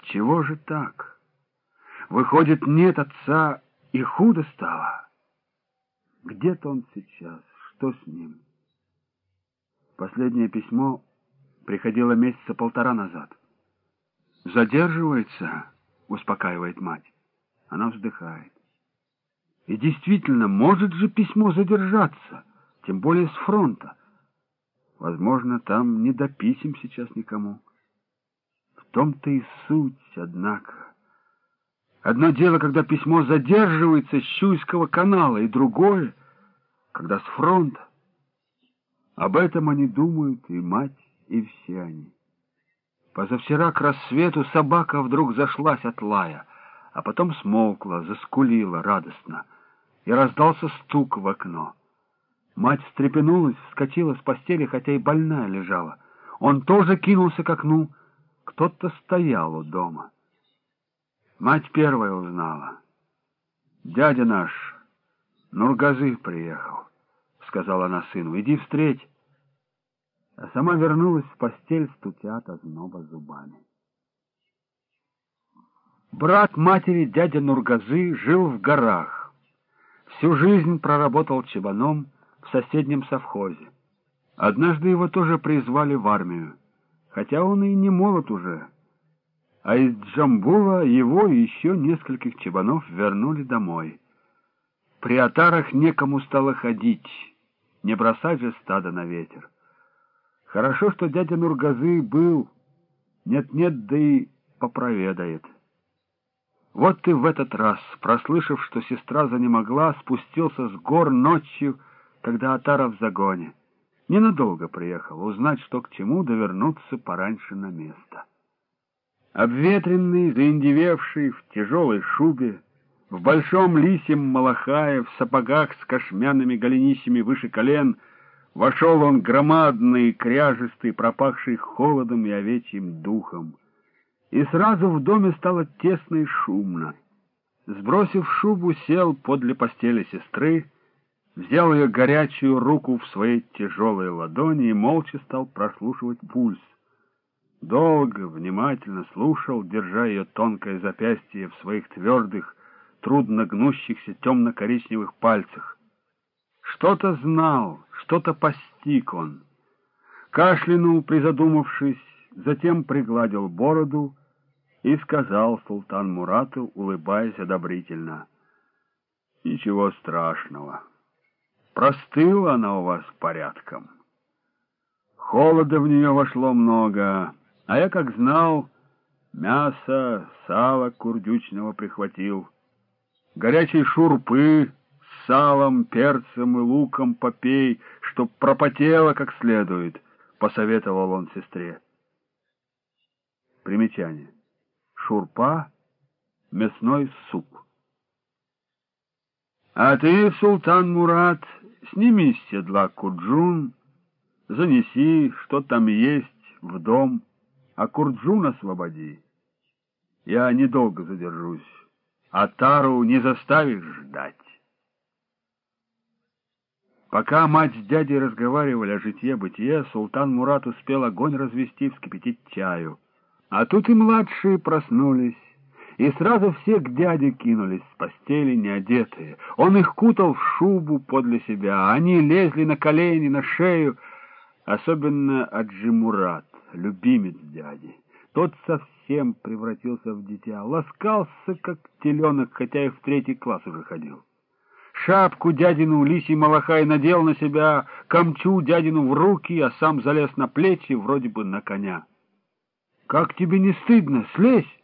Отчего же так? Выходит, нет отца, и худо стало. Где-то он сейчас, что с ним? Последнее письмо приходило месяца полтора назад. «Задерживается», — успокаивает мать. Она вздыхает. И действительно, может же письмо задержаться, тем более с фронта. Возможно, там не до писем сейчас никому. Том-то и суть, однако. Одно дело, когда письмо задерживается с Чуйского канала, и другое, когда с фронта. Об этом они думают, и мать, и все они. Позавчера к рассвету собака вдруг зашлась от лая, а потом смолкла, заскулила радостно, и раздался стук в окно. Мать встрепенулась, вскочила с постели, хотя и больная лежала. Он тоже кинулся к окну. Кто-то стоял у дома. Мать первая узнала. «Дядя наш, Нургазы приехал», — сказала она сыну. «Иди встреть» а сама вернулась в постель, стуча от озноба зубами. Брат матери, дядя Нургазы, жил в горах. Всю жизнь проработал чебаном в соседнем совхозе. Однажды его тоже призвали в армию, хотя он и не молод уже. А из Джамбула его и еще нескольких чебанов вернули домой. При отарах некому стало ходить, не бросать же стадо на ветер. Хорошо, что дядя Нургазы был, нет-нет, да и попроведает. Вот и в этот раз, прослышав, что сестра занемогла, спустился с гор ночью, когда Атара в загоне. Ненадолго приехал, узнать, что к чему, да вернуться пораньше на место. Обветренный, заиндевевший, в тяжелой шубе, в большом лисьем малахае, в сапогах с кошмяными голенищами выше колен — Вошел он громадный, кряжистый, пропахший холодом и овечьим духом. И сразу в доме стало тесно и шумно. Сбросив шубу, сел подле постели сестры, взял ее горячую руку в свои тяжелые ладони и молча стал прослушивать пульс. Долго, внимательно слушал, держа ее тонкое запястье в своих твердых, трудно гнущихся темно-коричневых пальцах. Что-то знал, что-то постиг он. Кашлянул, призадумавшись, затем пригладил бороду и сказал султан Мурату, улыбаясь одобрительно. «Ничего страшного. Простыла она у вас порядком. Холода в нее вошло много, а я, как знал, мясо, сало курдючного прихватил, горячей шурпы салом, перцем и луком попей, чтоб пропотело как следует, — посоветовал он сестре. Примечание. Шурпа — мясной суп. А ты, султан Мурат, сними с седла курджун, занеси, что там есть, в дом, а курджун освободи. Я недолго задержусь, а Тару не заставишь ждать. Пока мать с дядей разговаривали о житье-бытие, султан Мурат успел огонь развести, вскипятить чаю. А тут и младшие проснулись, и сразу все к дяде кинулись с постели неодетые. Он их кутал в шубу подле себя, а они лезли на колени, на шею, особенно Аджи Мурат, любимец дяди. Тот совсем превратился в дитя, ласкался, как теленок, хотя и в третий класс уже ходил. Шапку дядину лисий малахай надел на себя, камчу дядину в руки, а сам залез на плечи, вроде бы на коня. — Как тебе не стыдно? Слезь!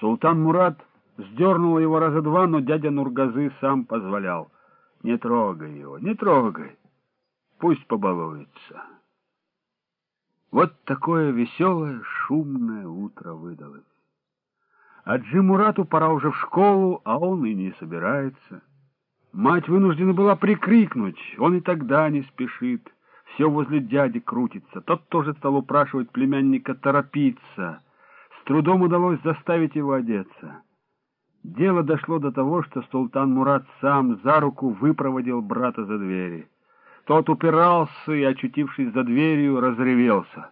Султан Мурат сдернул его раза два, но дядя Нургазы сам позволял. — Не трогай его, не трогай. Пусть побалуется. Вот такое веселое, шумное утро выдалось. А Джимурату пора уже в школу, а он и не собирается. Мать вынуждена была прикрикнуть, он и тогда не спешит. Все возле дяди крутится. Тот тоже стал упрашивать племянника торопиться. Трудом удалось заставить его одеться. Дело дошло до того, что султан Мурат сам за руку выпроводил брата за двери. Тот упирался и, очутившись за дверью, разревелся.